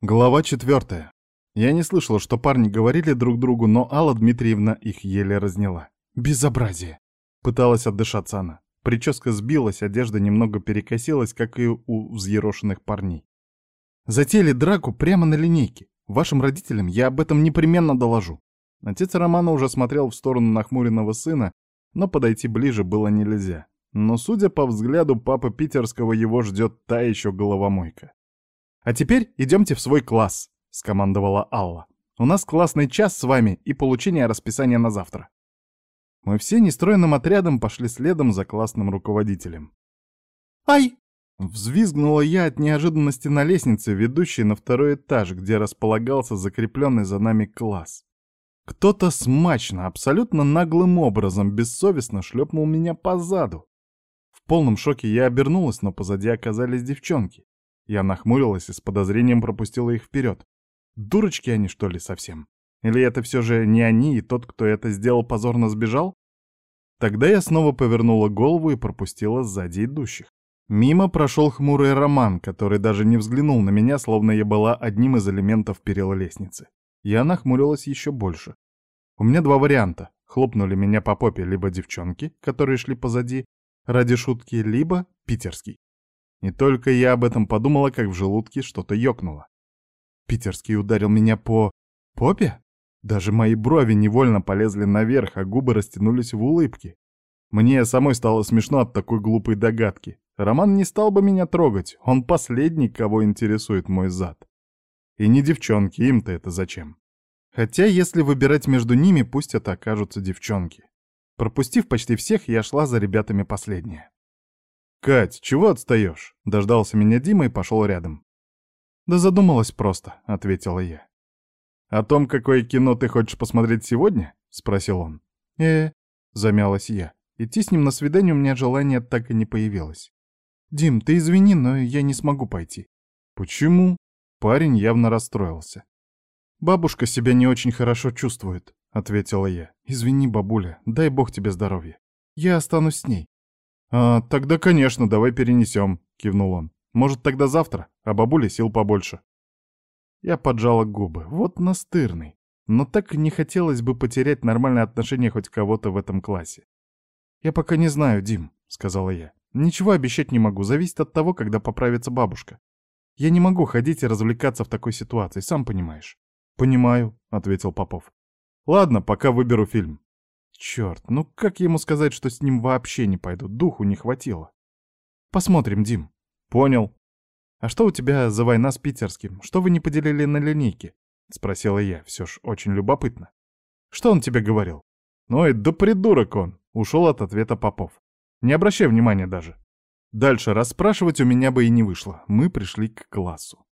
Глава четвертая. Я не слышала, что парни говорили друг другу, но Алла Дмитриевна их еле разняла. «Безобразие!» — пыталась отдышаться она. Прическа сбилась, одежда немного перекосилась, как и у взъерошенных парней. Затеяли драку прямо на линейке. Вашим родителям я об этом непременно доложу. Отец Романа уже смотрел в сторону нахмуренного сына, но подойти ближе было нельзя. Но, судя по взгляду папы Питерского, его ждет та еще головомойка. «А теперь идемте в свой класс», — скомандовала Алла. «У нас классный час с вами и получение расписания на завтра». Мы все нестроенным отрядом пошли следом за классным руководителем. «Ай!» — взвизгнула я от неожиданности на лестнице, ведущей на второй этаж, где располагался закрепленный за нами класс. Кто-то смачно, абсолютно наглым образом, бессовестно шлепнул меня по заду. В полном шоке я обернулась, но позади оказались девчонки. Я нахмурилась и с подозрением пропустила их вперед. Дурочки они, что ли, совсем? Или это все же не они, и тот, кто это сделал, позорно сбежал? Тогда я снова повернула голову и пропустила сзади идущих. Мимо прошел хмурый Роман, который даже не взглянул на меня, словно я была одним из элементов перила лестницы. Я нахмурилась еще больше. У меня два варианта. Хлопнули меня по попе либо девчонки, которые шли позади, ради шутки, либо питерский. И только я об этом подумала, как в желудке что-то ёкнуло. Питерский ударил меня по... попе? Даже мои брови невольно полезли наверх, а губы растянулись в улыбке. Мне самой стало смешно от такой глупой догадки. Роман не стал бы меня трогать, он последний, кого интересует мой зад. И не девчонки, им-то это зачем? Хотя, если выбирать между ними, пусть это окажутся девчонки. Пропустив почти всех, я шла за ребятами последняя. «Кать, чего отстаешь?» — дождался меня Дима и пошел рядом. «Да задумалась просто», — ответила я. «О том, какое кино ты хочешь посмотреть сегодня?» — спросил он. э замялась я. Идти с ним на свидание у меня желания так и не появилось. «Дим, ты извини, но я не смогу пойти». «Почему?» Парень явно расстроился. «Бабушка себя не очень хорошо чувствует», — ответила я. «Извини, бабуля, дай бог тебе здоровья. Я останусь с ней. «А, тогда, конечно, давай перенесем», — кивнул он. «Может, тогда завтра, а бабуле сил побольше». Я поджала губы. Вот настырный. Но так не хотелось бы потерять нормальные отношения хоть кого-то в этом классе. «Я пока не знаю, Дим», — сказала я. «Ничего обещать не могу, зависит от того, когда поправится бабушка. Я не могу ходить и развлекаться в такой ситуации, сам понимаешь». «Понимаю», — ответил Попов. «Ладно, пока выберу фильм». Черт, ну как ему сказать, что с ним вообще не пойду? Духу не хватило. Посмотрим, Дим. Понял. А что у тебя за война с питерским? Что вы не поделили на линейке? Спросила я, все ж очень любопытно. Что он тебе говорил? Ой, да придурок он. Ушел от ответа Попов. Не обращай внимания даже. Дальше расспрашивать у меня бы и не вышло. Мы пришли к классу.